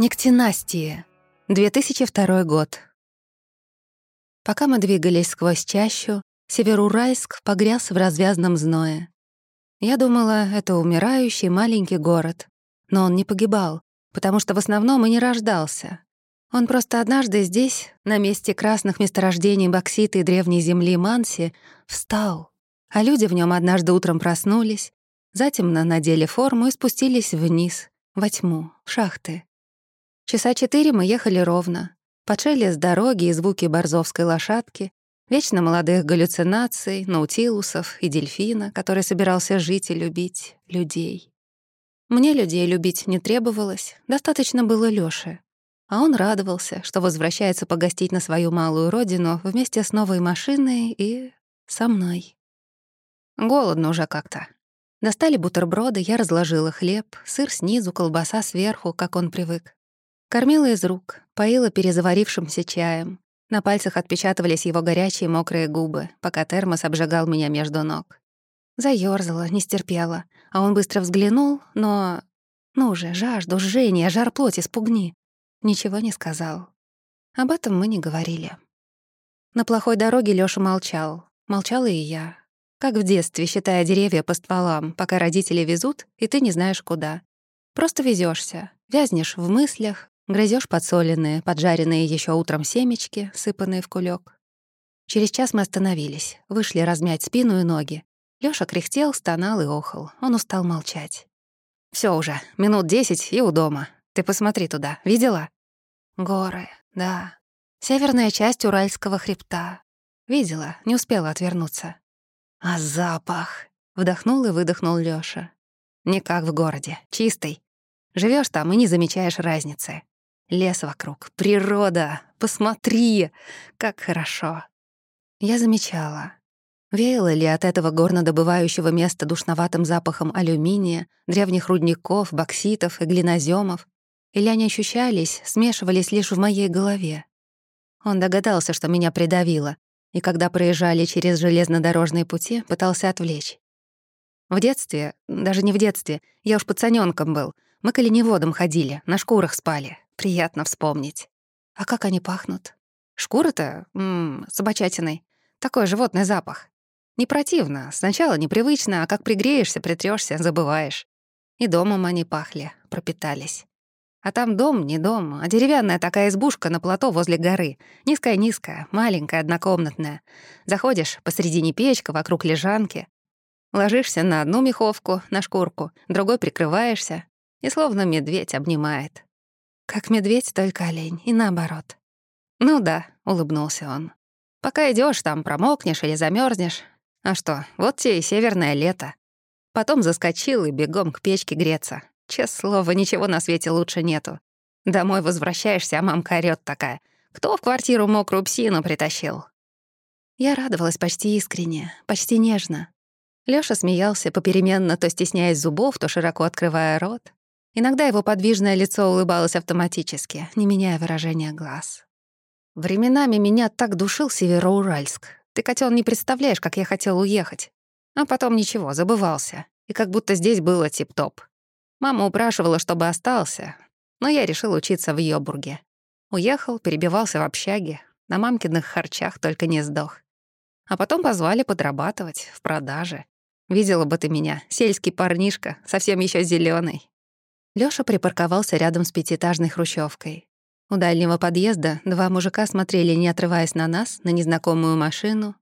Нектинастия. 2002 год. Пока мы двигались сквозь чащу, Северуральск погряз в развязном зное. Я думала, это умирающий маленький город. Но он не погибал, потому что в основном и не рождался. Он просто однажды здесь, на месте красных месторождений боксита и древней земли Манси, встал. А люди в нем однажды утром проснулись, затем надели форму и спустились вниз, во тьму, в шахты. Часа четыре мы ехали ровно. Под шелест дороги и звуки борзовской лошадки, вечно молодых галлюцинаций, наутилусов и дельфина, который собирался жить и любить людей. Мне людей любить не требовалось, достаточно было Лёши. А он радовался, что возвращается погостить на свою малую родину вместе с новой машиной и со мной. Голодно уже как-то. Достали бутерброды, я разложила хлеб, сыр снизу, колбаса сверху, как он привык. Кормила из рук, поила перезаварившимся чаем. На пальцах отпечатывались его горячие мокрые губы, пока термос обжигал меня между ног. Заёрзала, не стерпела, а он быстро взглянул, но... Ну же, жажду, жжение, жар плоти, спугни. Ничего не сказал. Об этом мы не говорили. На плохой дороге Лёша молчал. Молчала и я. Как в детстве, считая деревья по стволам, пока родители везут, и ты не знаешь куда. Просто везешься, вязнешь в мыслях, грызешь подсоленные, поджаренные еще утром семечки, сыпанные в кулек. Через час мы остановились, вышли размять спину и ноги. Лёша кряхтел, стонал и охал. Он устал молчать. Все уже, минут десять и у дома. Ты посмотри туда, видела?» «Горы, да. Северная часть Уральского хребта. Видела, не успела отвернуться. А запах!» — вдохнул и выдохнул Лёша. «Не как в городе, чистый. Живешь там и не замечаешь разницы. Лес вокруг, природа, посмотри, как хорошо». Я замечала. Веяло ли от этого горнодобывающего места душноватым запахом алюминия, древних рудников, бокситов и глиноземов, или они ощущались, смешивались лишь в моей голове? Он догадался, что меня придавило, и когда проезжали через железнодорожные пути, пытался отвлечь. В детстве, даже не в детстве, я уж пацанёнком был, мы к ходили, на шкурах спали. Приятно вспомнить. А как они пахнут? Шкура-то, собачатиной. Такой животный запах. Не противно, сначала непривычно, а как пригреешься, притрёшься, забываешь. И домом они пахли, пропитались. А там дом не дом, а деревянная такая избушка на плато возле горы. Низкая-низкая, маленькая, однокомнатная. Заходишь, посредине печка, вокруг лежанки. Ложишься на одну меховку, на шкурку, другой прикрываешься, и словно медведь обнимает. Как медведь, только олень, и наоборот. «Ну да», — улыбнулся он. «Пока идешь, там промокнешь или замерзнешь. А что, вот тебе и северное лето». Потом заскочил и бегом к печке греться. Честное слово, ничего на свете лучше нету. Домой возвращаешься, а мамка орёт такая. Кто в квартиру мокрую псину притащил? Я радовалась почти искренне, почти нежно. Лёша смеялся попеременно, то стесняясь зубов, то широко открывая рот. Иногда его подвижное лицо улыбалось автоматически, не меняя выражения глаз. Временами меня так душил Североуральск. Ты, котёл, не представляешь, как я хотел уехать. А потом ничего, забывался. И как будто здесь было тип-топ. Мама упрашивала, чтобы остался, но я решил учиться в Йобурге. Уехал, перебивался в общаге, на мамкиных харчах только не сдох. А потом позвали подрабатывать в продаже. Видела бы ты меня, сельский парнишка, совсем еще зеленый. Лёша припарковался рядом с пятиэтажной хрущевкой. У дальнего подъезда два мужика смотрели, не отрываясь на нас, на незнакомую машину.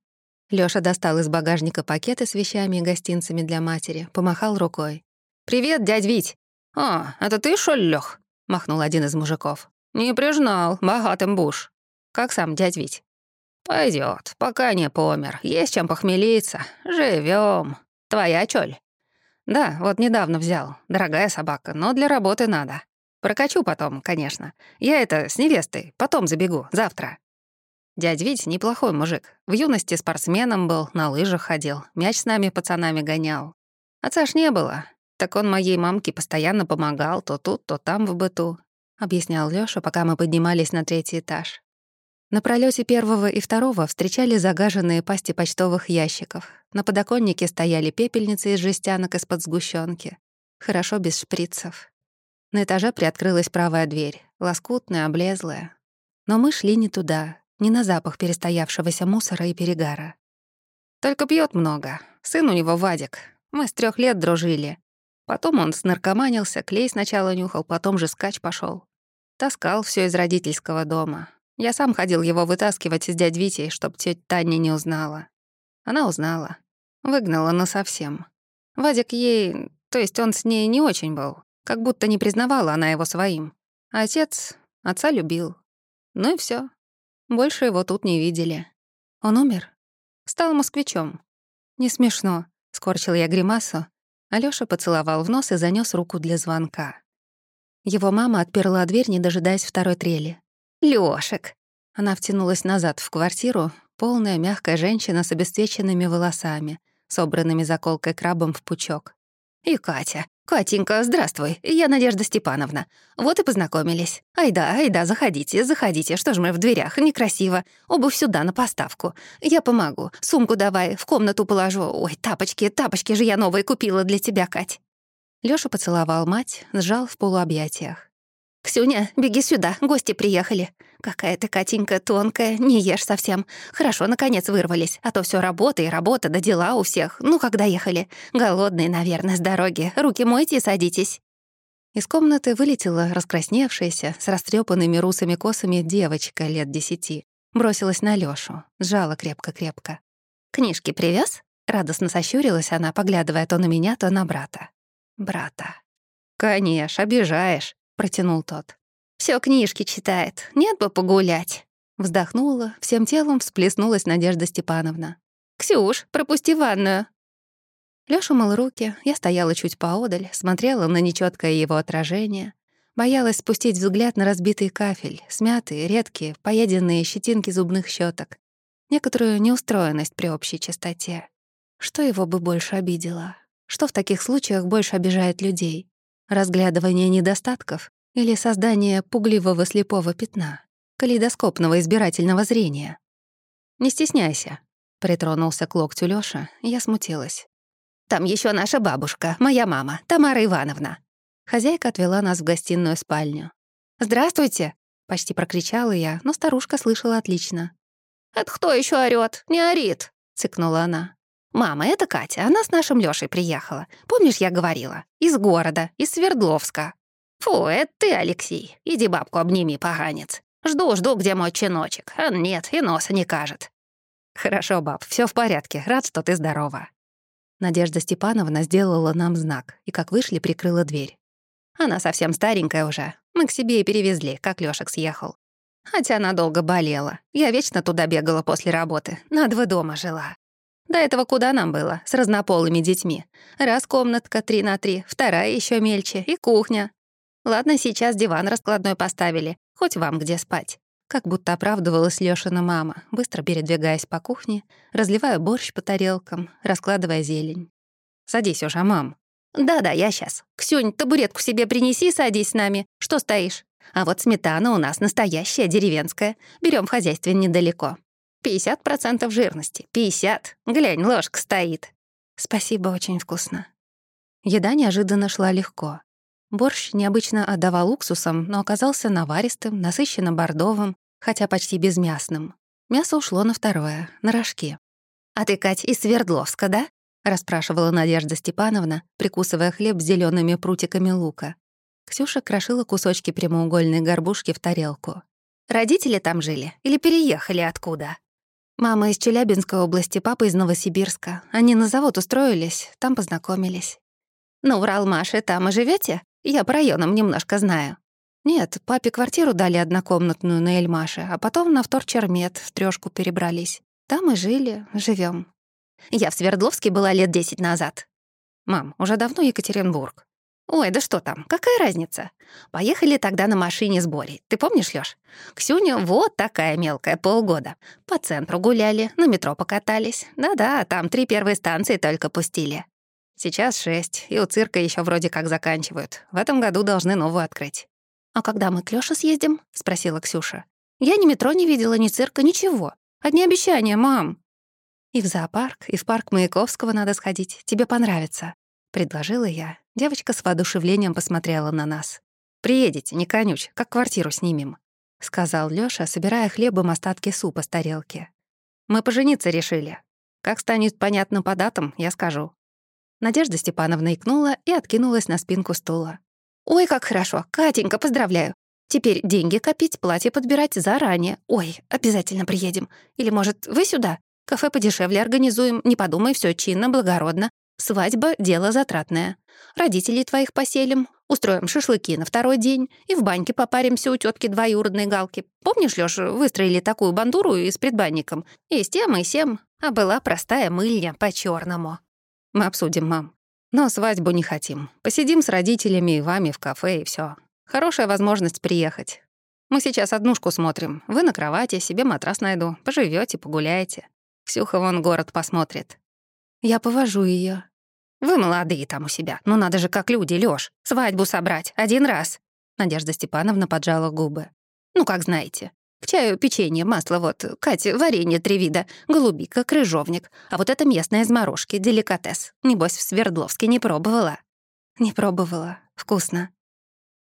Лёша достал из багажника пакеты с вещами и гостинцами для матери, помахал рукой. «Привет, дядь Вить!» «А, это ты, ли, Лёх?» — махнул один из мужиков. «Не прижнал, богатым буш. Как сам дядь Вить?» Пойдет, пока не помер. Есть чем похмелиться. Живем. Твоя чоль?» «Да, вот недавно взял. Дорогая собака, но для работы надо. Прокачу потом, конечно. Я это, с невестой, потом забегу, завтра». Дядь Вить неплохой мужик. В юности спортсменом был, на лыжах ходил, мяч с нами пацанами гонял. Отца ж не было, так он моей мамке постоянно помогал то тут, то там в быту», — объяснял Лёша, пока мы поднимались на третий этаж. На пролете первого и второго встречали загаженные пасти почтовых ящиков. На подоконнике стояли пепельницы из жестянок из-под сгущенки. Хорошо без шприцев. На этаже приоткрылась правая дверь, лоскутная, облезлая. Но мы шли не туда, не на запах перестоявшегося мусора и перегара. Только пьет много. Сын у него Вадик. Мы с трех лет дружили. Потом он снаркоманился, клей сначала нюхал, потом же скач пошел. Таскал все из родительского дома. Я сам ходил его вытаскивать из дядь Вити, чтоб тетя Таня не узнала. Она узнала. Выгнала насовсем. Вадик ей... То есть он с ней не очень был. Как будто не признавала она его своим. Отец... Отца любил. Ну и все. Больше его тут не видели. Он умер? Стал москвичом. Не смешно. Скорчил я гримасу. Алёша поцеловал в нос и занёс руку для звонка. Его мама отперла дверь, не дожидаясь второй трели. «Лёшек!» Она втянулась назад в квартиру, полная мягкая женщина с обесцвеченными волосами, собранными заколкой крабом в пучок. «И Катя. Катенька, здравствуй. Я Надежда Степановна. Вот и познакомились. Айда, айда, заходите, заходите. Что ж мы в дверях? Некрасиво. Обувь сюда, на поставку. Я помогу. Сумку давай, в комнату положу. Ой, тапочки, тапочки же я новые купила для тебя, Кать». Лёша поцеловал мать, сжал в полуобъятиях. «Ксюня, беги сюда, гости приехали. Какая ты, Катенька, тонкая, не ешь совсем. Хорошо, наконец вырвались, а то все работа и работа, да дела у всех. Ну, когда ехали? Голодные, наверное, с дороги. Руки мойте и садитесь». Из комнаты вылетела раскрасневшаяся, с растрепанными русыми косами девочка лет десяти. Бросилась на Лёшу, сжала крепко-крепко. «Книжки привез? радостно сощурилась она, поглядывая то на меня, то на брата. «Брата». «Конечно, обижаешь», протянул тот. Все книжки читает, нет бы погулять». Вздохнула, всем телом всплеснулась Надежда Степановна. «Ксюш, пропусти ванную». Лёша мыл руки, я стояла чуть поодаль, смотрела на нечёткое его отражение, боялась спустить взгляд на разбитый кафель, смятые, редкие, поеденные щетинки зубных щеток, некоторую неустроенность при общей чистоте. Что его бы больше обидело? Что в таких случаях больше обижает людей? Разглядывание недостатков или создание пугливого слепого пятна, калейдоскопного избирательного зрения? «Не стесняйся», — притронулся к локтю Лёша, я смутилась. «Там еще наша бабушка, моя мама, Тамара Ивановна». Хозяйка отвела нас в гостиную спальню. «Здравствуйте!» — почти прокричала я, но старушка слышала отлично. «Это кто еще орёт? Не орит!» — цыкнула она. «Мама, это Катя, она с нашим Лёшей приехала. Помнишь, я говорила? Из города, из Свердловска». «Фу, это ты, Алексей. Иди бабку обними, поганец. Жду, жду, где мой чиночек. А нет, и носа не кажет». «Хорошо, баб, все в порядке. Рад, что ты здорова». Надежда Степановна сделала нам знак и, как вышли, прикрыла дверь. Она совсем старенькая уже. Мы к себе и перевезли, как Лёшек съехал. Хотя она долго болела. Я вечно туда бегала после работы. На два дома жила. До этого куда нам было, с разнополыми детьми? Раз комнатка три на три, вторая еще мельче и кухня. Ладно, сейчас диван раскладной поставили, хоть вам где спать. Как будто оправдывалась Лёшина мама, быстро передвигаясь по кухне, разливая борщ по тарелкам, раскладывая зелень. «Садись уже, мам». «Да-да, я сейчас. Ксюнь, табуретку себе принеси, садись с нами. Что стоишь? А вот сметана у нас настоящая, деревенская. Берем в хозяйстве недалеко. 50% жирности. 50. Глянь, ложка стоит. Спасибо, очень вкусно. Еда неожиданно шла легко. Борщ необычно отдавал уксусом, но оказался наваристым, насыщенно бордовым, хотя почти безмясным. Мясо ушло на второе, на рожки. «А ты, Кать, из Свердловска, да?» — расспрашивала Надежда Степановна, прикусывая хлеб с зелеными прутиками лука. Ксюша крошила кусочки прямоугольной горбушки в тарелку. «Родители там жили или переехали откуда?» Мама из Челябинской области, папа из Новосибирска. Они на завод устроились, там познакомились. «Ну, в Ралмаше там и живете? Я по районам немножко знаю». «Нет, папе квартиру дали однокомнатную на Эльмаше, а потом на вторчермет в трёшку перебрались. Там и жили, живем. Я в Свердловске была лет десять назад. Мам, уже давно Екатеринбург. «Ой, да что там, какая разница? Поехали тогда на машине с Борей. Ты помнишь, Лёш? Ксюня вот такая мелкая, полгода. По центру гуляли, на метро покатались. Да-да, там три первые станции только пустили. Сейчас шесть, и у цирка еще вроде как заканчивают. В этом году должны новую открыть». «А когда мы к Лёше съездим?» — спросила Ксюша. «Я ни метро не видела, ни цирка, ничего. Одни обещания, мам». «И в зоопарк, и в парк Маяковского надо сходить. Тебе понравится», — предложила я. Девочка с воодушевлением посмотрела на нас. приедете, не конюч, как квартиру снимем», — сказал Лёша, собирая хлебом остатки супа с тарелки. «Мы пожениться решили. Как станет понятно по датам, я скажу». Надежда Степановна икнула и откинулась на спинку стула. «Ой, как хорошо! Катенька, поздравляю! Теперь деньги копить, платье подбирать заранее. Ой, обязательно приедем. Или, может, вы сюда? Кафе подешевле организуем, не подумай, все чинно, благородно. Свадьба — дело затратное. Родителей твоих поселим, устроим шашлыки на второй день и в баньке попаримся у тетки двоюродной Галки. Помнишь, Лёш, выстроили такую бандуру и с предбанником? И с тем, и сем. А была простая мыльня по черному Мы обсудим, мам. Но свадьбу не хотим. Посидим с родителями и вами в кафе, и все. Хорошая возможность приехать. Мы сейчас однушку смотрим. Вы на кровати, себе матрас найду. Поживете, погуляете. Ксюха вон город посмотрит. Я повожу ее. Вы молодые там у себя. Ну надо же, как люди, Лёш. Свадьбу собрать. Один раз. Надежда Степановна поджала губы. Ну, как знаете. К чаю печенье, масло, вот, Катя, варенье три вида, голубика, крыжовник. А вот это местное из морожки, деликатес. Небось, в Свердловске не пробовала. Не пробовала. Вкусно.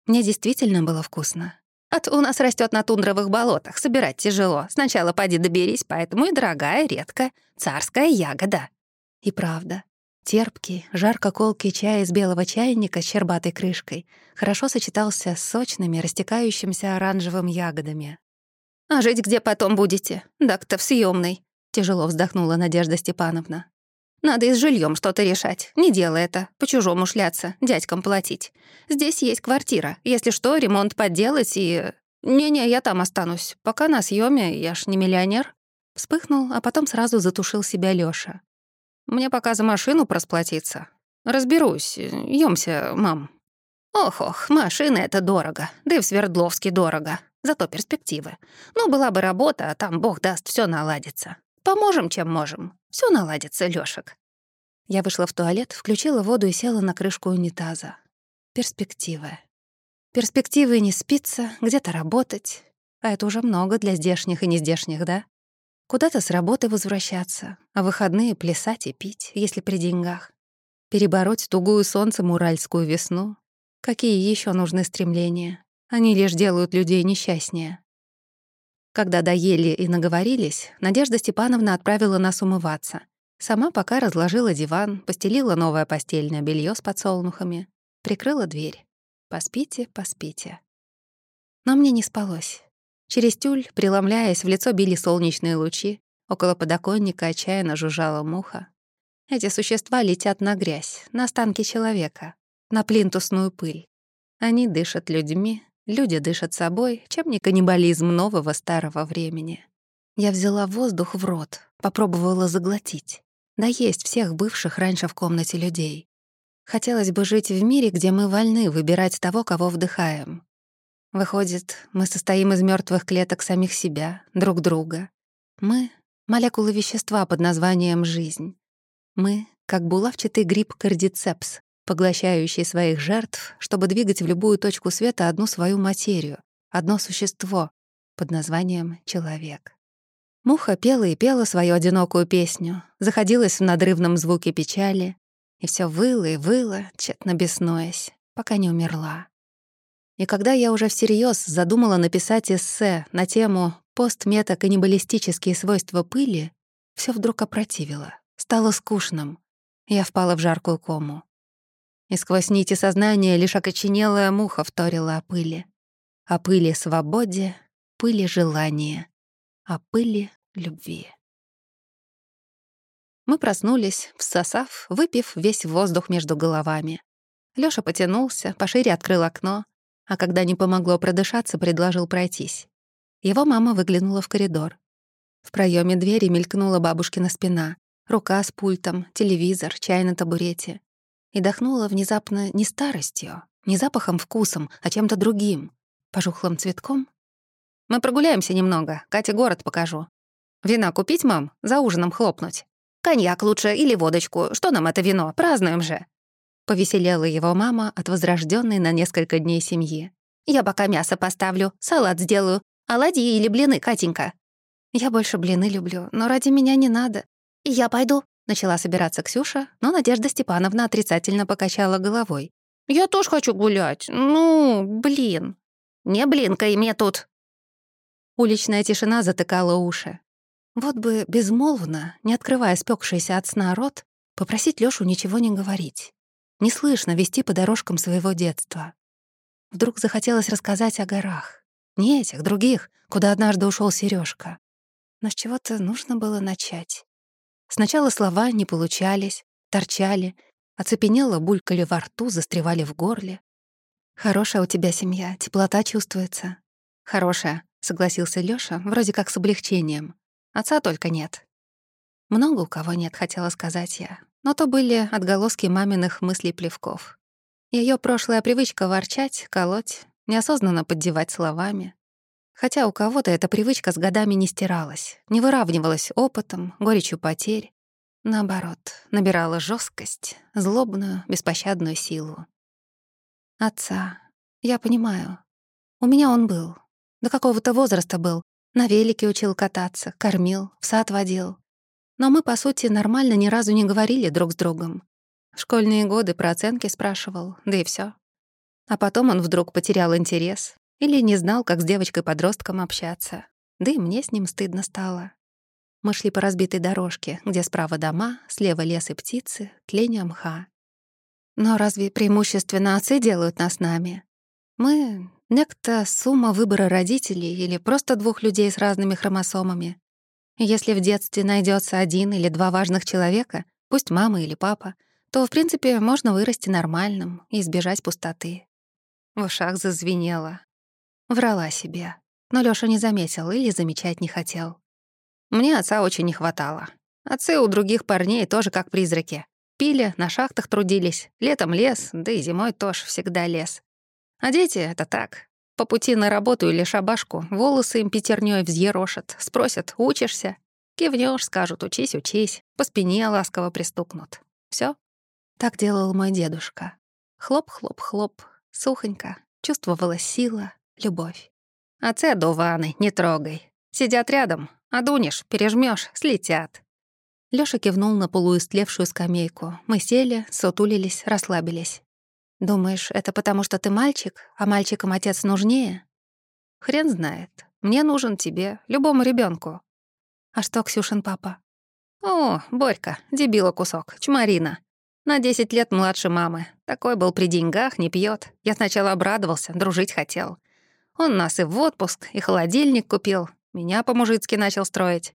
Мне действительно было вкусно. От у нас растет на тундровых болотах, собирать тяжело. Сначала поди доберись, поэтому и дорогая, редкая, царская ягода. И правда, терпкий, жарко-колкий чай из белого чайника с щербатой крышкой хорошо сочетался с сочными, растекающимися оранжевым ягодами. «А жить где потом будете? Так-то в съемной, тяжело вздохнула Надежда Степановна. Надо и с жильем что-то решать. Не делай это. По-чужому шляться, дядькам платить. Здесь есть квартира. Если что, ремонт подделать и... Не-не, я там останусь. Пока на съеме, я ж не миллионер. Вспыхнул, а потом сразу затушил себя Лёша. Мне пока за машину просплатиться. Разберусь. Ёмся, мам. Ох-ох, машина — это дорого. Да и в Свердловске дорого. Зато перспективы. Ну, была бы работа, а там, бог даст, все наладится. Поможем, чем можем. Все наладится, Лёшек». Я вышла в туалет, включила воду и села на крышку унитаза. Перспективы. Перспективы не спиться, где-то работать. А это уже много для здешних и нездешних, да? Куда-то с работы возвращаться, а выходные плясать и пить, если при деньгах. Перебороть тугую солнцем уральскую весну. Какие еще нужны стремления? Они лишь делают людей несчастнее. Когда доели и наговорились, Надежда Степановна отправила нас умываться. Сама пока разложила диван, постелила новое постельное белье с подсолнухами, прикрыла дверь. «Поспите, поспите». Но мне не спалось. Через тюль, преломляясь, в лицо били солнечные лучи, около подоконника отчаянно жужжала муха. Эти существа летят на грязь, на останки человека, на плинтусную пыль. Они дышат людьми, Люди дышат собой, чем не каннибализм нового старого времени. Я взяла воздух в рот, попробовала заглотить. Да есть всех бывших раньше в комнате людей. Хотелось бы жить в мире, где мы вольны выбирать того, кого вдыхаем. Выходит, мы состоим из мертвых клеток самих себя, друг друга. Мы — молекулы вещества под названием «жизнь». Мы — как булавчатый гриб кардицепс, поглощающий своих жертв, чтобы двигать в любую точку света одну свою материю, одно существо под названием «человек». Муха пела и пела свою одинокую песню, заходилась в надрывном звуке печали, и все выла и выла, тщетно беснуясь, пока не умерла. И когда я уже всерьез задумала написать эссе на тему «Постметаканнибалистические свойства пыли», все вдруг опротивило, стало скучным. Я впала в жаркую кому и сквозь нити сознания лишь окоченелая муха вторила о пыли. О пыли свободе, пыли желания, о пыли любви. Мы проснулись, всосав, выпив весь воздух между головами. Лёша потянулся, пошире открыл окно, а когда не помогло продышаться, предложил пройтись. Его мама выглянула в коридор. В проеме двери мелькнула бабушкина спина, рука с пультом, телевизор, чай на табурете и дохнула внезапно не старостью, не запахом-вкусом, а чем-то другим, пожухлым цветком. «Мы прогуляемся немного, Кате город покажу. Вина купить, мам? За ужином хлопнуть. Коньяк лучше или водочку, что нам это вино, празднуем же». Повеселела его мама от возрожденной на несколько дней семьи. «Я пока мясо поставлю, салат сделаю. Оладьи или блины, Катенька?» «Я больше блины люблю, но ради меня не надо. Я пойду», Начала собираться Ксюша, но Надежда Степановна отрицательно покачала головой. Я тоже хочу гулять. Ну, блин. Не блинкай мне тут. Уличная тишина затыкала уши. Вот бы безмолвно, не открывая спекшийся от сна рот, попросить Лёшу ничего не говорить. Не слышно вести по дорожкам своего детства. Вдруг захотелось рассказать о горах. Не этих, других, куда однажды ушел Сережка. Но с чего-то нужно было начать. Сначала слова не получались, торчали, оцепенело, булькали во рту, застревали в горле. «Хорошая у тебя семья, теплота чувствуется». «Хорошая», — согласился Лёша, вроде как с облегчением. Отца только нет. Много у кого нет, хотела сказать я. Но то были отголоски маминых мыслей-плевков. Ее прошлая привычка ворчать, колоть, неосознанно поддевать словами. Хотя у кого-то эта привычка с годами не стиралась, не выравнивалась опытом, горечью потерь. Наоборот, набирала жесткость, злобную, беспощадную силу. Отца. Я понимаю. У меня он был. До какого-то возраста был, на велике учил кататься, кормил, в сад водил. Но мы, по сути, нормально ни разу не говорили друг с другом. В школьные годы про оценки спрашивал, да и все. А потом он вдруг потерял интерес или не знал, как с девочкой-подростком общаться. Да и мне с ним стыдно стало. Мы шли по разбитой дорожке, где справа дома, слева лес и птицы, тление мха. Но разве преимущественно отцы делают нас нами? Мы Некто — сумма выбора родителей или просто двух людей с разными хромосомами. Если в детстве найдется один или два важных человека, пусть мама или папа, то, в принципе, можно вырасти нормальным и избежать пустоты. В ушах зазвенело. Врала себе. Но Лёша не заметил или замечать не хотел. Мне отца очень не хватало. Отцы у других парней тоже как призраки. Пили, на шахтах трудились, летом лес, да и зимой тоже всегда лес. А дети — это так. По пути на работу или шабашку волосы им пятернёй взъерошат, спросят «учишься?». Кивнёшь, скажут «учись, учись», по спине ласково пристукнут. Всё. Так делал мой дедушка. Хлоп-хлоп-хлоп, сухонько, чувствовалась сила, любовь. «Отцы одуваны, не трогай. Сидят рядом, одунешь, пережмёшь, слетят». Лёша кивнул на полуистлевшую скамейку. Мы сели, сутулились, расслабились. Думаешь, это потому, что ты мальчик, а мальчикам отец нужнее? Хрен знает. Мне нужен тебе, любому ребенку. А что Ксюшин папа? О, Борька, дебила кусок, чмарина. На 10 лет младше мамы. Такой был при деньгах, не пьет. Я сначала обрадовался, дружить хотел. Он нас и в отпуск, и холодильник купил. Меня по-мужицки начал строить.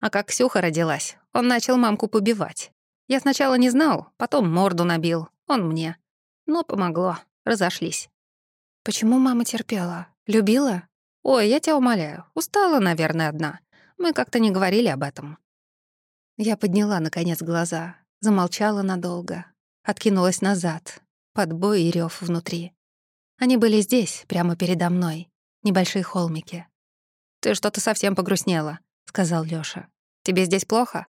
А как Ксюха родилась, он начал мамку побивать. Я сначала не знал, потом морду набил. Он мне. Но помогло. Разошлись. Почему мама терпела? Любила? Ой, я тебя умоляю. Устала, наверное, одна. Мы как-то не говорили об этом. Я подняла, наконец, глаза. Замолчала надолго. Откинулась назад. Под бой и рёв внутри. Они были здесь, прямо передо мной. Небольшие холмики. «Ты что-то совсем погрустнела», — сказал Лёша. «Тебе здесь плохо?»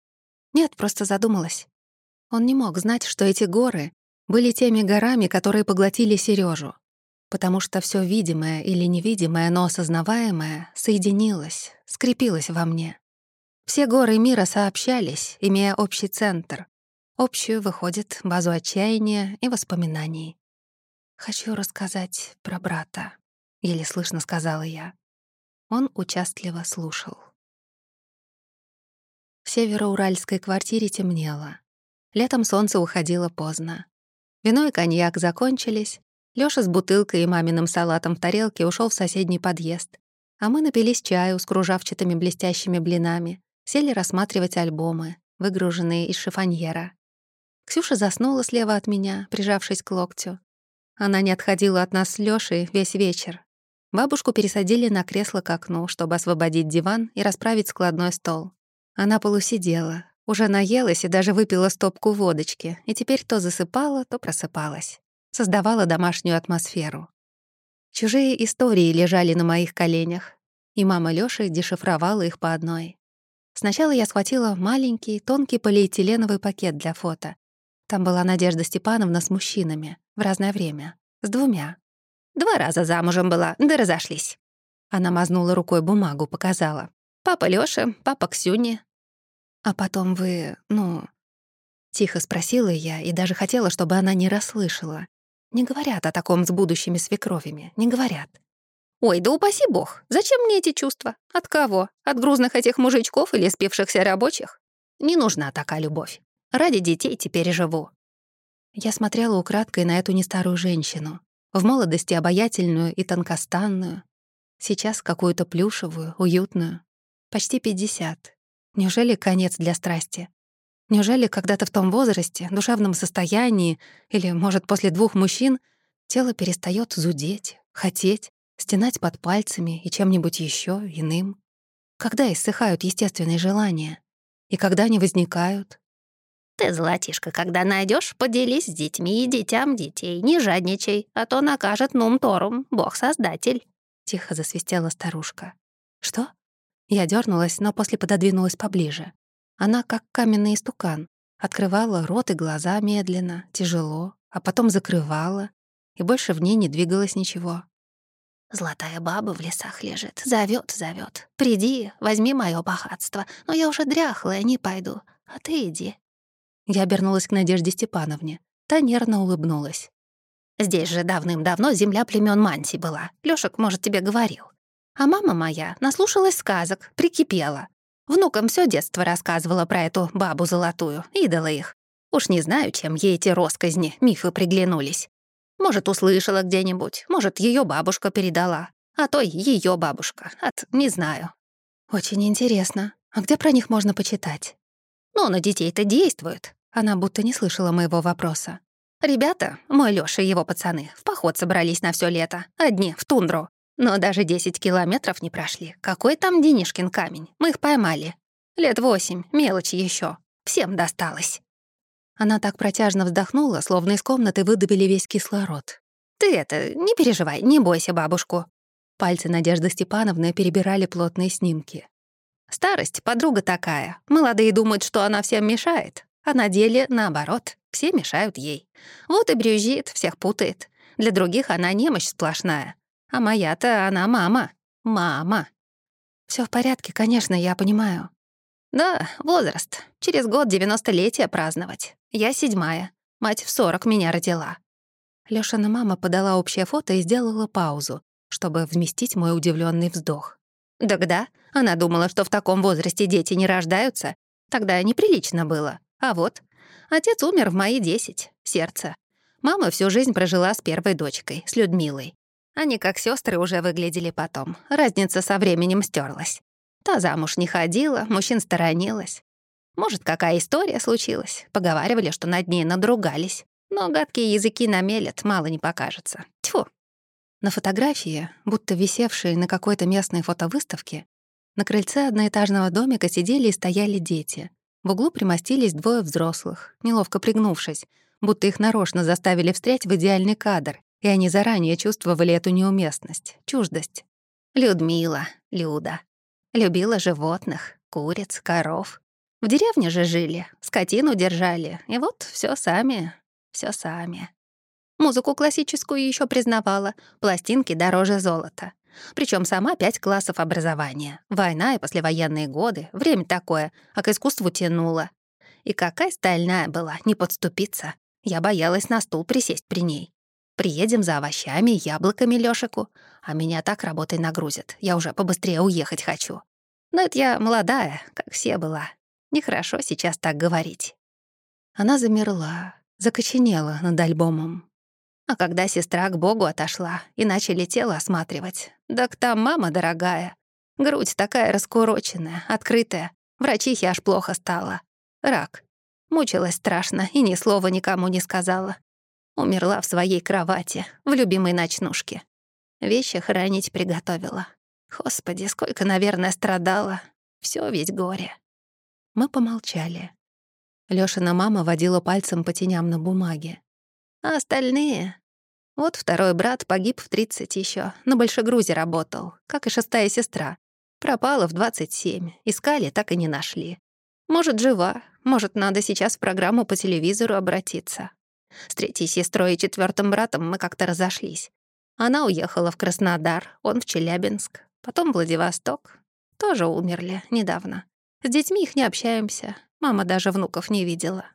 «Нет, просто задумалась». Он не мог знать, что эти горы были теми горами, которые поглотили Сережу, потому что все видимое или невидимое, но осознаваемое соединилось, скрепилось во мне. Все горы мира сообщались, имея общий центр. Общую, выходит, базу отчаяния и воспоминаний. «Хочу рассказать про брата», — еле слышно сказала я. Он участливо слушал. В североуральской квартире темнело. Летом солнце уходило поздно. Вино и коньяк закончились. Лёша с бутылкой и маминым салатом в тарелке ушел в соседний подъезд. А мы напились чаю с кружавчатыми блестящими блинами, сели рассматривать альбомы, выгруженные из шифоньера. Ксюша заснула слева от меня, прижавшись к локтю. Она не отходила от нас с Лёшей весь вечер. Бабушку пересадили на кресло к окну, чтобы освободить диван и расправить складной стол. Она полусидела, уже наелась и даже выпила стопку водочки, и теперь то засыпала, то просыпалась. Создавала домашнюю атмосферу. Чужие истории лежали на моих коленях, и мама Лёши дешифровала их по одной. Сначала я схватила маленький, тонкий полиэтиленовый пакет для фото. Там была Надежда Степановна с мужчинами в разное время. С двумя. Два раза замужем была, да разошлись. Она мазнула рукой бумагу, показала. Папа Лёша, папа Ксюни, «А потом вы, ну...» Тихо спросила я и даже хотела, чтобы она не расслышала. Не говорят о таком с будущими свекровями, не говорят. Ой, да упаси бог, зачем мне эти чувства? От кого? От грузных этих мужичков или спившихся рабочих? Не нужна такая любовь. Ради детей теперь живу. Я смотрела украдкой на эту нестарую женщину, в молодости обаятельную и тонкостанную, сейчас какую-то плюшевую, уютную, почти 50. Неужели конец для страсти? Неужели когда-то в том возрасте, душевном состоянии или, может, после двух мужчин, тело перестает зудеть, хотеть, стенать под пальцами и чем-нибудь еще иным? Когда иссыхают естественные желания? И когда они возникают? Ты, золотишко, когда найдешь, поделись с детьми и детям детей. Не жадничай, а то накажет Нум-Торум, бог-создатель. Тихо засвистела старушка. Что? Я дернулась, но после пододвинулась поближе. Она, как каменный истукан, открывала рот и глаза медленно, тяжело, а потом закрывала, и больше в ней не двигалось ничего. «Золотая баба в лесах лежит, зовет, зовет. Приди, возьми мое богатство, но я уже дряхлая, не пойду, а ты иди». Я обернулась к Надежде Степановне. Та нервно улыбнулась. «Здесь же давным-давно земля племен Манси была. Лёшек, может, тебе говорил. А мама моя наслушалась сказок, прикипела. Внукам все детство рассказывала про эту бабу золотую, идола их. Уж не знаю, чем ей эти росказни, мифы приглянулись. Может, услышала где-нибудь, может, ее бабушка передала, а то ее бабушка, от не знаю. Очень интересно. А где про них можно почитать? Ну, на детей-то действует. Она будто не слышала моего вопроса. Ребята, мой Лёша и его пацаны, в поход собрались на все лето, одни, в тундру. Но даже 10 километров не прошли. Какой там Денишкин камень? Мы их поймали. Лет восемь, мелочи еще. Всем досталось. Она так протяжно вздохнула, словно из комнаты выдавили весь кислород. «Ты это, не переживай, не бойся бабушку». Пальцы Надежды Степановны перебирали плотные снимки. «Старость — подруга такая. Молодые думают, что она всем мешает. А на деле, наоборот, все мешают ей. Вот и брюзжит, всех путает. Для других она немощь сплошная. А моя-то она мама. Мама. Все в порядке, конечно, я понимаю. Да, возраст. Через год девяностолетие праздновать. Я седьмая. Мать в сорок меня родила. Лёшина мама подала общее фото и сделала паузу, чтобы вместить мой удивленный вздох. Да-да, она думала, что в таком возрасте дети не рождаются. Тогда неприлично было. А вот, отец умер в мои десять, сердце. Мама всю жизнь прожила с первой дочкой, с Людмилой. Они как сестры уже выглядели потом. Разница со временем стерлась. Та замуж не ходила, мужчин сторонилась. Может, какая история случилась? Поговаривали, что над ней надругались. Но гадкие языки намелят, мало не покажется. Тьфу. На фотографии, будто висевшей на какой-то местной фотовыставке, на крыльце одноэтажного домика сидели и стояли дети. В углу примостились двое взрослых, неловко пригнувшись, будто их нарочно заставили встрять в идеальный кадр, и они заранее чувствовали эту неуместность, чуждость. Людмила, Люда. Любила животных, куриц, коров. В деревне же жили, скотину держали, и вот все сами, все сами. Музыку классическую еще признавала, пластинки дороже золота. Причем сама пять классов образования. Война и послевоенные годы, время такое, а к искусству тянула. И какая стальная была, не подступиться. Я боялась на стул присесть при ней. Приедем за овощами, яблоками Лёшику, а меня так работой нагрузят. Я уже побыстрее уехать хочу. Но это я молодая, как все была. Нехорошо сейчас так говорить. Она замерла, закоченела над альбомом. А когда сестра к Богу отошла и начали тело осматривать, так там мама дорогая. Грудь такая раскуроченная, открытая. Врачихе аж плохо стало. Рак. Мучилась страшно и ни слова никому не сказала. Умерла в своей кровати, в любимой ночнушке. Вещи хранить приготовила. Господи, сколько, наверное, страдала. Все ведь горе. Мы помолчали. Лёшина мама водила пальцем по теням на бумаге. А остальные? Вот второй брат погиб в 30 еще, на большегрузе работал, как и шестая сестра. Пропала в 27, искали, так и не нашли. Может, жива, может, надо сейчас в программу по телевизору обратиться. С третьей сестрой и четвертым братом мы как-то разошлись. Она уехала в Краснодар, он в Челябинск, потом Владивосток. Тоже умерли недавно. С детьми их не общаемся. Мама даже внуков не видела.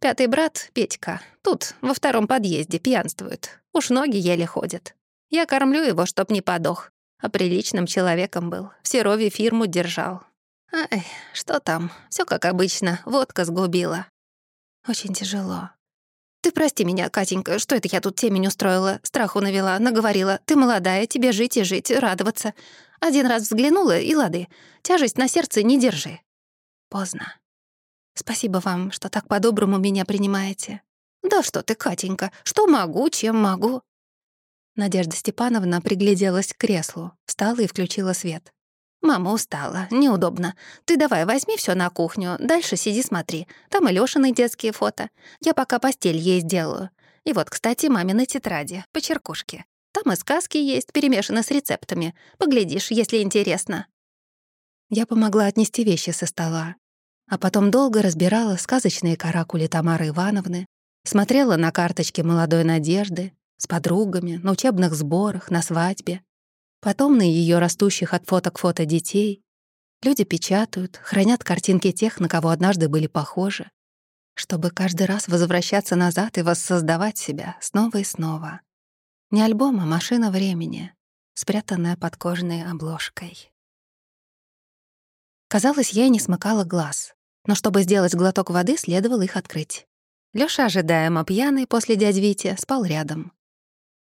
Пятый брат, Петька, тут, во втором подъезде, пьянствует. Уж ноги еле ходят. Я кормлю его, чтоб не подох. А приличным человеком был. В Серове фирму держал. Ай, что там? Все как обычно. Водка сгубила. Очень тяжело. Ты прости меня, Катенька, что это я тут темень устроила, страху навела, наговорила. Ты молодая, тебе жить и жить, радоваться. Один раз взглянула, и лады. Тяжесть на сердце не держи. Поздно. Спасибо вам, что так по-доброму меня принимаете. Да что ты, Катенька, что могу, чем могу. Надежда Степановна пригляделась к креслу, встала и включила свет. «Мама устала, неудобно. Ты давай возьми все на кухню, дальше сиди смотри. Там и Лёшины детские фото. Я пока постель ей сделаю. И вот, кстати, мамины тетради, почеркушки. Там и сказки есть, перемешаны с рецептами. Поглядишь, если интересно». Я помогла отнести вещи со стола, а потом долго разбирала сказочные каракули Тамары Ивановны, смотрела на карточки молодой Надежды, с подругами, на учебных сборах, на свадьбе. Потом на ее растущих от фото к фото детей. Люди печатают, хранят картинки тех, на кого однажды были похожи, чтобы каждый раз возвращаться назад и воссоздавать себя снова и снова. Не альбом, а машина времени, спрятанная под кожаной обложкой. Казалось, я и не смыкала глаз, но чтобы сделать глоток воды, следовало их открыть. Лёша, ожидаемо пьяный после дядь Вити, спал рядом.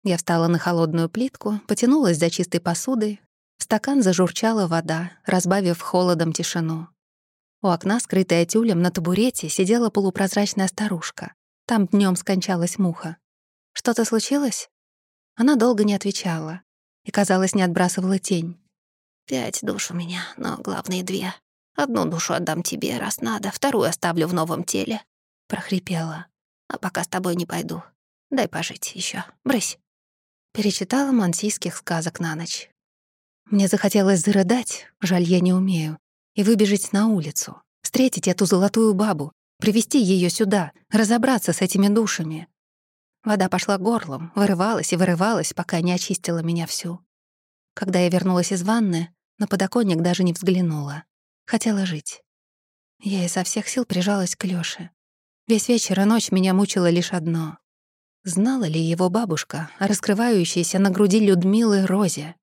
Я встала на холодную плитку, потянулась за чистой посудой. В стакан зажурчала вода, разбавив холодом тишину. У окна, скрытая тюлем, на табурете сидела полупрозрачная старушка. Там днем скончалась муха. «Что-то случилось?» Она долго не отвечала и, казалось, не отбрасывала тень. «Пять душ у меня, но главные две. Одну душу отдам тебе, раз надо, вторую оставлю в новом теле», — прохрипела. «А пока с тобой не пойду. Дай пожить еще. Брысь». Перечитала мансийских сказок на ночь. Мне захотелось зарыдать, жаль, я не умею, и выбежать на улицу, встретить эту золотую бабу, привести ее сюда, разобраться с этими душами. Вода пошла горлом, вырывалась и вырывалась, пока не очистила меня всю. Когда я вернулась из ванны, на подоконник даже не взглянула. Хотела жить. Я изо всех сил прижалась к Лёше. Весь вечер и ночь меня мучило лишь одно. Знала ли его бабушка о раскрывающейся на груди Людмилы Розе?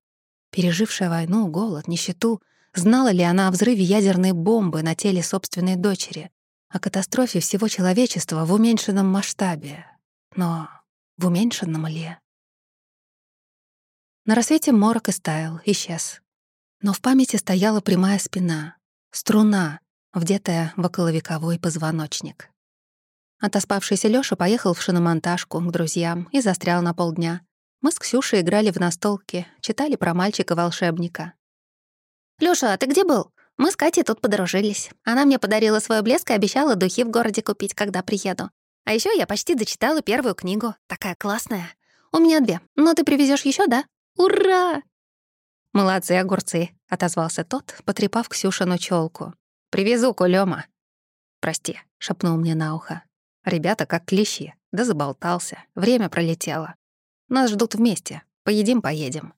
Пережившая войну, голод, нищету, знала ли она о взрыве ядерной бомбы на теле собственной дочери, о катастрофе всего человечества в уменьшенном масштабе? Но в уменьшенном ли? На рассвете морок истаял, исчез. Но в памяти стояла прямая спина, струна, вдетая в околовековой позвоночник. Отоспавшийся Лёша поехал в шиномонтажку к друзьям и застрял на полдня. Мы с Ксюшей играли в настолки, читали про мальчика-волшебника. «Лёша, а ты где был? Мы с Катей тут подружились. Она мне подарила свой блеск и обещала духи в городе купить, когда приеду. А ещё я почти дочитала первую книгу. Такая классная. У меня две. Но ты привезёшь ещё, да? Ура!» «Молодцы, огурцы», — отозвался тот, потрепав Ксюшину чёлку. «Привезу, Кулёма». «Прости», — шепнул мне на ухо. Ребята как клещи. Да заболтался. Время пролетело. Нас ждут вместе. Поедим-поедем.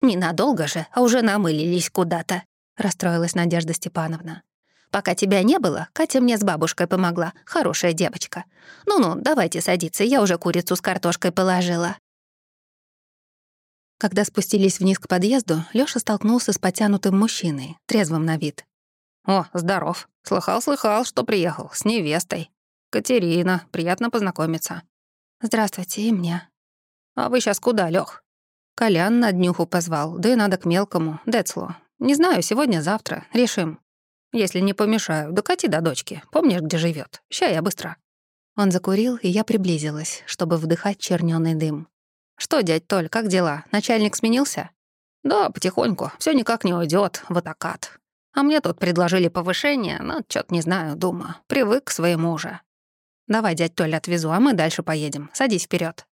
«Ненадолго же, а уже намылились куда-то», — расстроилась Надежда Степановна. «Пока тебя не было, Катя мне с бабушкой помогла. Хорошая девочка. Ну-ну, давайте садиться, я уже курицу с картошкой положила». Когда спустились вниз к подъезду, Лёша столкнулся с потянутым мужчиной, трезвым на вид. «О, здоров. Слыхал-слыхал, что приехал. С невестой. «Катерина, приятно познакомиться». «Здравствуйте, и мне». «А вы сейчас куда, Лёх?» «Колян на днюху позвал, да и надо к мелкому, Децлу. Не знаю, сегодня-завтра, решим. Если не помешаю, докати до дочки, помнишь, где живет. Ща я быстро». Он закурил, и я приблизилась, чтобы вдыхать чернёный дым. «Что, дядь Толь, как дела? Начальник сменился?» «Да, потихоньку. Все никак не уйдет в атакат. А мне тут предложили повышение, но что то не знаю, думаю. Привык к своему уже. Давай, дядь Толя, отвезу, а мы дальше поедем. Садись вперед.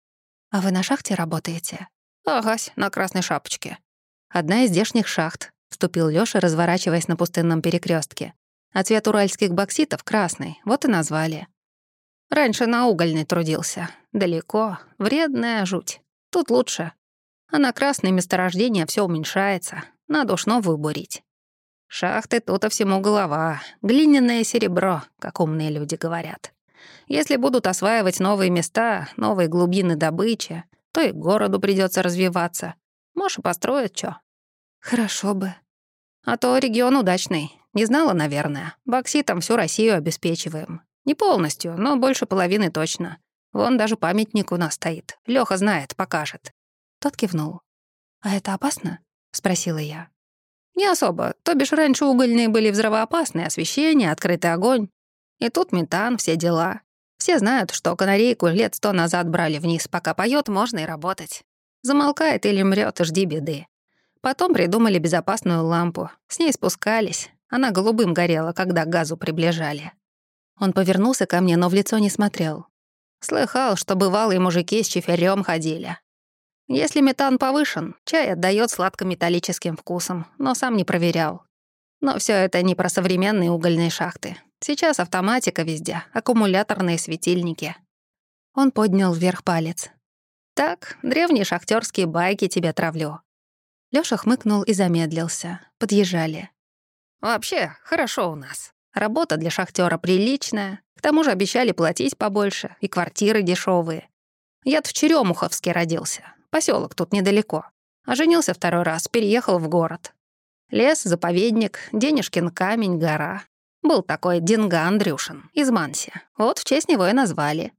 А вы на шахте работаете? Агась, на красной шапочке. Одна из здешних шахт, вступил Лёша, разворачиваясь на пустынном перекрестке. А цвет уральских бокситов красный, вот и назвали. Раньше на угольной трудился. Далеко, вредная жуть. Тут лучше. А на красной месторождение все уменьшается. Надо уж новую бурить. Шахты тут-то всему голова. Глиняное серебро, как умные люди говорят. Если будут осваивать новые места, новые глубины добычи, то и городу придется развиваться. Может, и построят чё. Хорошо бы. А то регион удачный. Не знала, наверное. Бокситом всю Россию обеспечиваем. Не полностью, но больше половины точно. Вон даже памятник у нас стоит. Лёха знает, покажет». Тот кивнул. «А это опасно?» — спросила я. «Не особо. То бишь раньше угольные были взрывоопасны, освещение, открытый огонь. И тут метан, все дела. Все знают, что канарейку лет сто назад брали вниз. Пока поет, можно и работать. Замолкает или мрет, жди беды. Потом придумали безопасную лампу. С ней спускались. Она голубым горела, когда к газу приближали. Он повернулся ко мне, но в лицо не смотрел. Слыхал, что бывалые мужики с чиферем ходили. Если метан повышен, чай отдает сладко-металлическим вкусом, но сам не проверял. Но все это не про современные угольные шахты. Сейчас автоматика везде, аккумуляторные светильники. Он поднял вверх палец. Так, древние шахтерские байки тебе травлю. Лёша хмыкнул и замедлился. Подъезжали. Вообще, хорошо у нас. Работа для шахтера приличная, к тому же обещали платить побольше, и квартиры дешевые. Я-то в Черемуховске родился, поселок тут недалеко. А женился второй раз, переехал в город. Лес, заповедник, Денежкин камень, гора. Был такой Динга Андрюшин из Манси. Вот в честь него и назвали.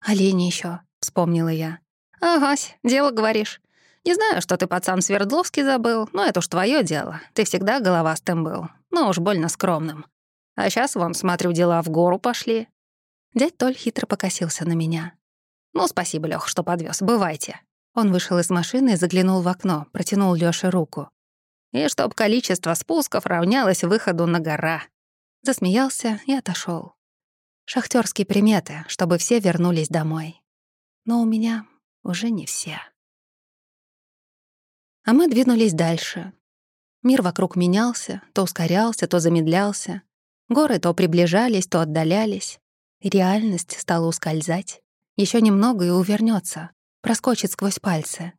«Олени еще, вспомнила я. «Агась, дело говоришь. Не знаю, что ты, пацан Свердловский, забыл, но это уж твое дело. Ты всегда головастым был, но уж больно скромным. А сейчас, вон, смотрю, дела в гору пошли». Дядь Толь хитро покосился на меня. «Ну, спасибо, Лёх, что подвез. Бывайте». Он вышел из машины и заглянул в окно, протянул Лёше руку. «И чтоб количество спусков равнялось выходу на гора». Засмеялся и отошел. Шахтерские приметы, чтобы все вернулись домой. Но у меня уже не все. А мы двинулись дальше. Мир вокруг менялся, то ускорялся, то замедлялся. Горы то приближались, то отдалялись. реальность стала ускользать. Еще немного и увернется, проскочит сквозь пальцы.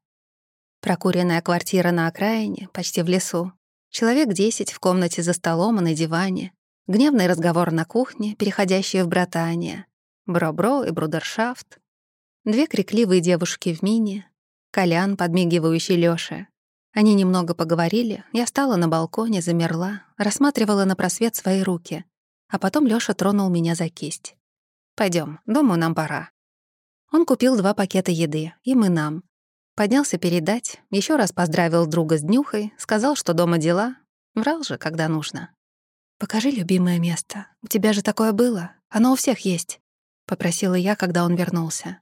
Прокуренная квартира на окраине, почти в лесу. Человек десять в комнате за столом и на диване. Гневный разговор на кухне, переходящий в братание. Бро-бро и брудершафт. Две крикливые девушки в мини. Колян, подмигивающий Лёше. Они немного поговорили, я встала на балконе, замерла, рассматривала на просвет свои руки. А потом Лёша тронул меня за кисть. Пойдем, думаю, нам пора». Он купил два пакета еды, и нам. Поднялся передать, еще раз поздравил друга с днюхой, сказал, что дома дела. Врал же, когда нужно. «Покажи любимое место. У тебя же такое было. Оно у всех есть», — попросила я, когда он вернулся.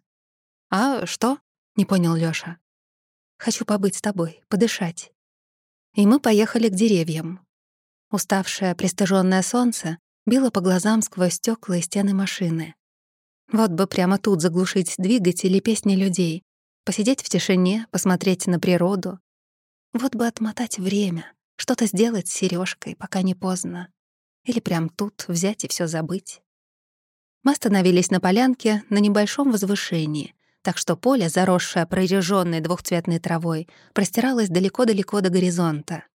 «А что?» — не понял Лёша. Хочу побыть с тобой, подышать». И мы поехали к деревьям. Уставшее, пристыженное солнце било по глазам сквозь стекла и стены машины. Вот бы прямо тут заглушить двигатель и песни людей, посидеть в тишине, посмотреть на природу. Вот бы отмотать время, что-то сделать с сережкой, пока не поздно. Или прям тут взять и все забыть. Мы остановились на полянке на небольшом возвышении, так что поле, заросшее прорежённой двухцветной травой, простиралось далеко-далеко до горизонта.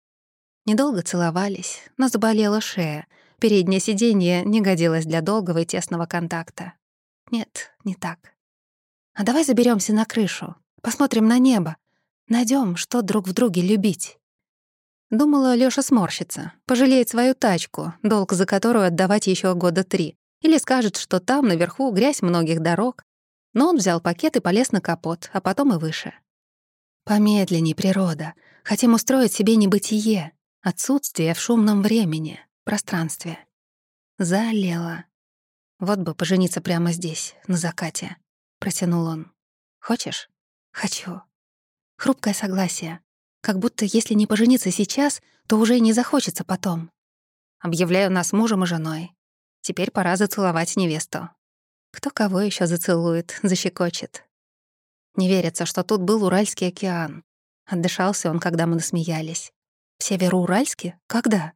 Недолго целовались, но заболела шея. Переднее сиденье не годилось для долгого и тесного контакта. Нет, не так. А давай заберемся на крышу, посмотрим на небо, найдем, что друг в друге любить. Думала, Лёша сморщится, пожалеет свою тачку, долг за которую отдавать еще года три, или скажет, что там, наверху, грязь многих дорог, но он взял пакет и полез на капот, а потом и выше. Помедленней, природа. Хотим устроить себе небытие, отсутствие в шумном времени, пространстве. Залело. Вот бы пожениться прямо здесь, на закате, протянул он. Хочешь? Хочу. Хрупкое согласие. Как будто если не пожениться сейчас, то уже и не захочется потом. Объявляю нас мужем и женой. Теперь пора зацеловать невесту. Кто кого еще зацелует, защекочет. Не верится, что тут был Уральский океан. Отдышался он, когда мы насмеялись. В Североуральске? Когда?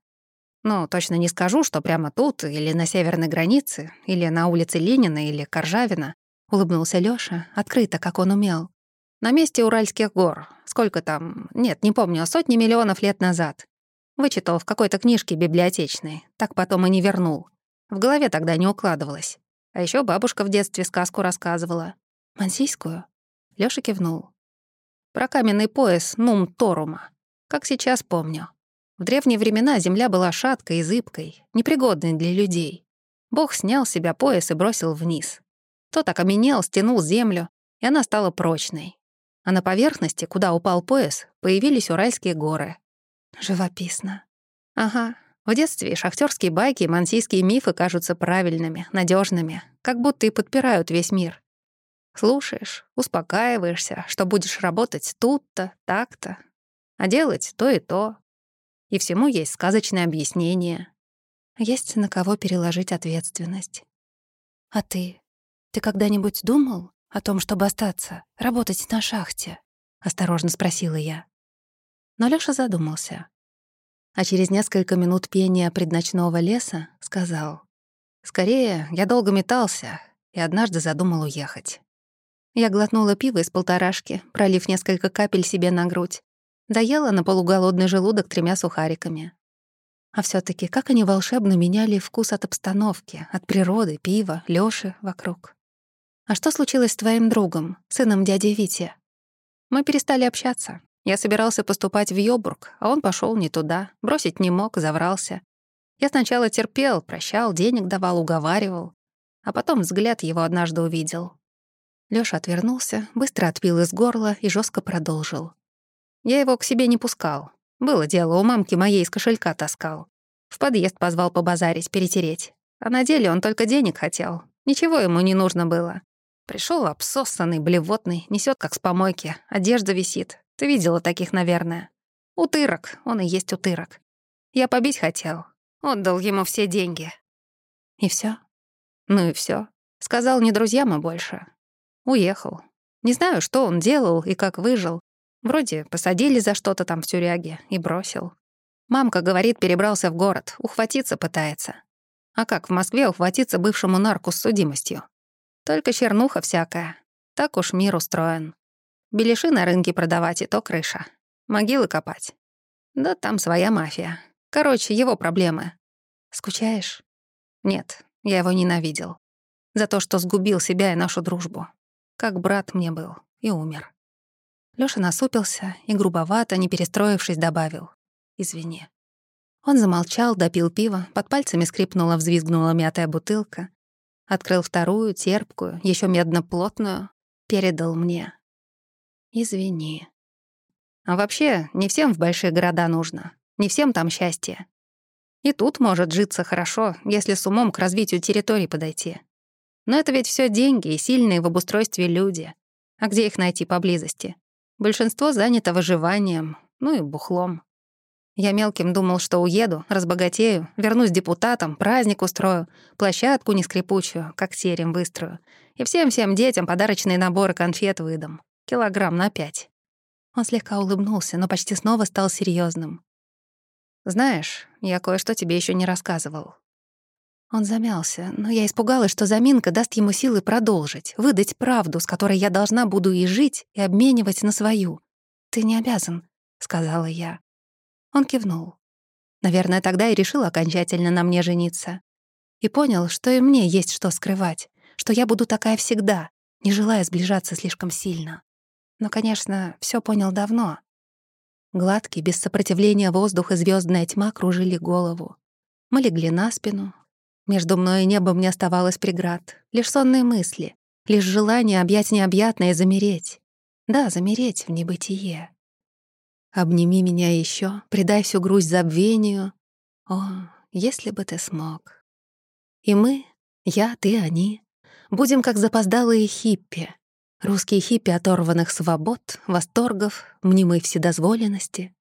Ну, точно не скажу, что прямо тут, или на северной границе, или на улице Ленина, или Коржавина. Улыбнулся Лёша, открыто, как он умел. На месте Уральских гор. Сколько там? Нет, не помню, сотни миллионов лет назад. Вычитал в какой-то книжке библиотечной. Так потом и не вернул. В голове тогда не укладывалось. А еще бабушка в детстве сказку рассказывала. Мансийскую? Лёша кивнул. Про каменный пояс Нум Торума. Как сейчас помню. В древние времена земля была шаткой и зыбкой, непригодной для людей. Бог снял с себя пояс и бросил вниз. Тот окаменел, стянул землю, и она стала прочной. А на поверхности, куда упал пояс, появились Уральские горы. Живописно. Ага, в детстве шахтерские байки и мансийские мифы кажутся правильными, надежными, как будто и подпирают весь мир. Слушаешь, успокаиваешься, что будешь работать тут-то, так-то, а делать то и то. И всему есть сказочное объяснение. Есть на кого переложить ответственность. А ты? Ты когда-нибудь думал о том, чтобы остаться, работать на шахте? Осторожно спросила я. Но Лёша задумался а через несколько минут пения предночного леса сказал. «Скорее, я долго метался и однажды задумал уехать». Я глотнула пиво из полторашки, пролив несколько капель себе на грудь. Доела на полуголодный желудок тремя сухариками. А все таки как они волшебно меняли вкус от обстановки, от природы, пива, Лёши вокруг. «А что случилось с твоим другом, сыном дяди Вити?» Мы перестали общаться. Я собирался поступать в Йобург, а он пошел не туда, бросить не мог, заврался. Я сначала терпел, прощал, денег давал, уговаривал. А потом взгляд его однажды увидел. Лёша отвернулся, быстро отпил из горла и жестко продолжил. Я его к себе не пускал. Было дело, у мамки моей из кошелька таскал. В подъезд позвал побазарить, перетереть. А на деле он только денег хотел. Ничего ему не нужно было. Пришел обсосанный, блевотный, несет как с помойки, одежда висит. Ты видела таких, наверное. Утырок, он и есть утырок. Я побить хотел. Отдал ему все деньги. И все? Ну и все. Сказал, не друзья мы больше. Уехал. Не знаю, что он делал и как выжил. Вроде посадили за что-то там в тюряге и бросил. Мамка, говорит, перебрался в город, ухватиться пытается. А как в Москве ухватиться бывшему нарку с судимостью? Только чернуха всякая. Так уж мир устроен. Беляши на рынке продавать и то крыша. Могилы копать. Да там своя мафия. Короче, его проблемы. Скучаешь? Нет, я его ненавидел. За то, что сгубил себя и нашу дружбу. Как брат мне был и умер. Лёша насупился и грубовато, не перестроившись, добавил. «Извини». Он замолчал, допил пиво, под пальцами скрипнула, взвизгнула мятая бутылка, открыл вторую, терпкую, еще медно-плотную, передал мне. Извини. А вообще, не всем в большие города нужно. Не всем там счастье. И тут может житься хорошо, если с умом к развитию территории подойти. Но это ведь все деньги и сильные в обустройстве люди. А где их найти поблизости? Большинство занято выживанием, ну и бухлом. Я мелким думал, что уеду, разбогатею, вернусь депутатом, праздник устрою, площадку нескрипучую, как терем выстрою, и всем-всем детям подарочные наборы конфет выдам. Килограмм на пять. Он слегка улыбнулся, но почти снова стал серьезным. «Знаешь, я кое-что тебе еще не рассказывал». Он замялся, но я испугалась, что заминка даст ему силы продолжить, выдать правду, с которой я должна буду и жить, и обменивать на свою. «Ты не обязан», — сказала я. Он кивнул. Наверное, тогда и решил окончательно на мне жениться. И понял, что и мне есть что скрывать, что я буду такая всегда, не желая сближаться слишком сильно. Но, конечно, все понял давно. Гладкий, без сопротивления воздух и звездная тьма кружили голову. Мы легли на спину. Между мной и небом не оставалось преград. Лишь сонные мысли, лишь желание объять необъятное и замереть. Да, замереть в небытие. Обними меня еще, предай всю грусть забвению. О, если бы ты смог. И мы, я, ты, они, будем как запоздалые хиппи, Русские хиппи оторванных свобод, восторгов, мнимой вседозволенности.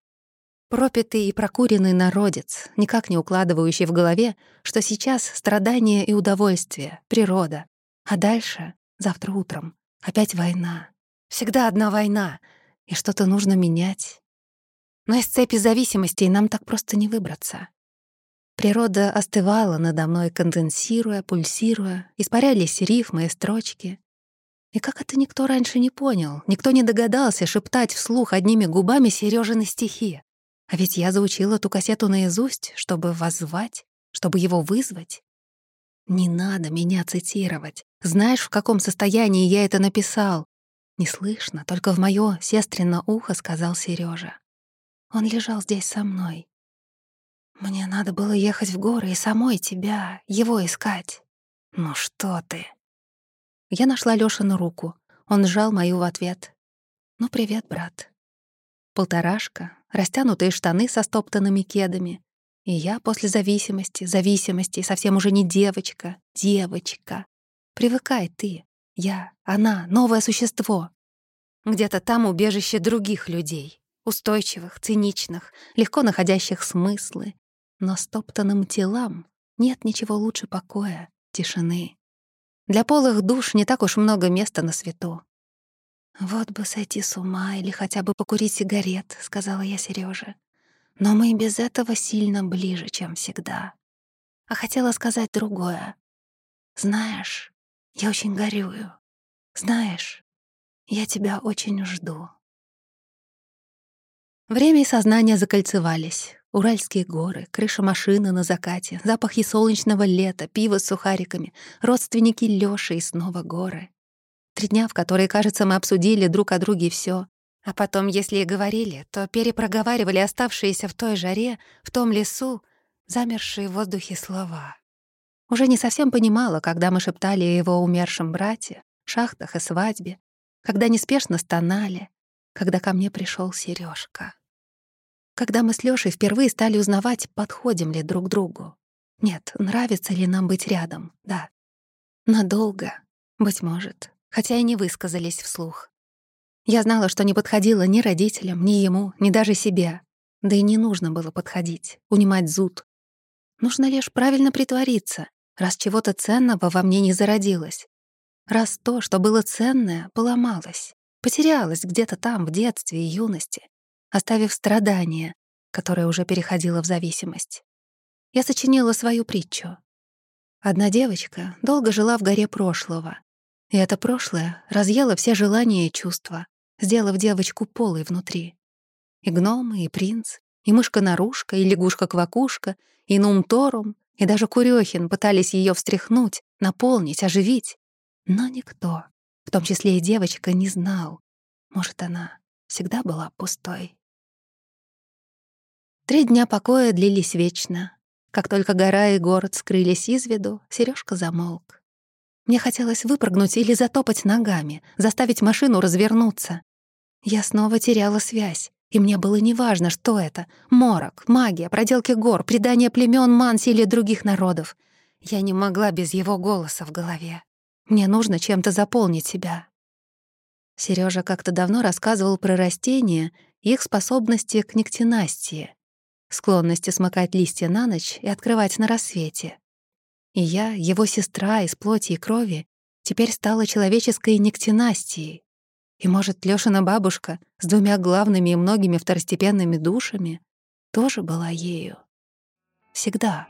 Пропитый и прокуренный народец, никак не укладывающий в голове, что сейчас страдания и удовольствие, природа. А дальше, завтра утром, опять война. Всегда одна война, и что-то нужно менять. Но из цепи зависимостей нам так просто не выбраться. Природа остывала надо мной, конденсируя, пульсируя, испарялись рифмы и строчки. И как это никто раньше не понял, никто не догадался шептать вслух одними губами Серёжины стихи. А ведь я заучила ту кассету наизусть, чтобы воззвать, чтобы его вызвать. Не надо меня цитировать. Знаешь, в каком состоянии я это написал? Неслышно, только в моё сестрино ухо сказал Сережа. Он лежал здесь со мной. Мне надо было ехать в горы и самой тебя, его искать. Ну что ты? Я нашла Лёшину руку. Он сжал мою в ответ. Ну, привет, брат. Полторашка, растянутые штаны со стоптанными кедами. И я после зависимости, зависимости, совсем уже не девочка, девочка. Привыкай ты, я, она, новое существо. Где-то там убежище других людей, устойчивых, циничных, легко находящих смыслы, но стоптанным телам нет ничего лучше покоя, тишины. Для полых душ не так уж много места на свету. «Вот бы сойти с ума или хотя бы покурить сигарет», — сказала я Серёже. «Но мы и без этого сильно ближе, чем всегда. А хотела сказать другое. Знаешь, я очень горюю. Знаешь, я тебя очень жду». Время и сознание закольцевались. Уральские горы, крыша машины на закате, запахи солнечного лета, пиво с сухариками, родственники Лёши и снова горы. Три дня, в которые, кажется, мы обсудили друг о друге все, а потом, если и говорили, то перепроговаривали оставшиеся в той жаре, в том лесу, замершие в воздухе слова. Уже не совсем понимала, когда мы шептали о его умершем брате, шахтах и свадьбе, когда неспешно стонали, когда ко мне пришел Сережка. Когда мы с Лёшей впервые стали узнавать, подходим ли друг другу. Нет, нравится ли нам быть рядом, да. Надолго, быть может, хотя и не высказались вслух. Я знала, что не подходила ни родителям, ни ему, ни даже себе. Да и не нужно было подходить, унимать зуд. Нужно лишь правильно притвориться, раз чего-то ценного во мне не зародилось. Раз то, что было ценное, поломалось, потерялось где-то там, в детстве и юности оставив страдание, которое уже переходило в зависимость. Я сочинила свою притчу. Одна девочка долго жила в горе прошлого, и это прошлое разъело все желания и чувства, сделав девочку полой внутри. И гном, и принц, и мышка-нарушка, и лягушка-квакушка, и нум-торум, и даже Курёхин пытались ее встряхнуть, наполнить, оживить. Но никто, в том числе и девочка, не знал. Может, она всегда была пустой. Три дня покоя длились вечно. Как только гора и город скрылись из виду, Сережка замолк. Мне хотелось выпрыгнуть или затопать ногами, заставить машину развернуться. Я снова теряла связь, и мне было неважно, что это — морок, магия, проделки гор, предание племен Манси или других народов. Я не могла без его голоса в голове. Мне нужно чем-то заполнить себя. Сережа как-то давно рассказывал про растения и их способности к нектинастии склонности смыкать листья на ночь и открывать на рассвете. И я, его сестра из плоти и крови, теперь стала человеческой нектинастией. И, может, Лёшина бабушка с двумя главными и многими второстепенными душами тоже была ею. Всегда.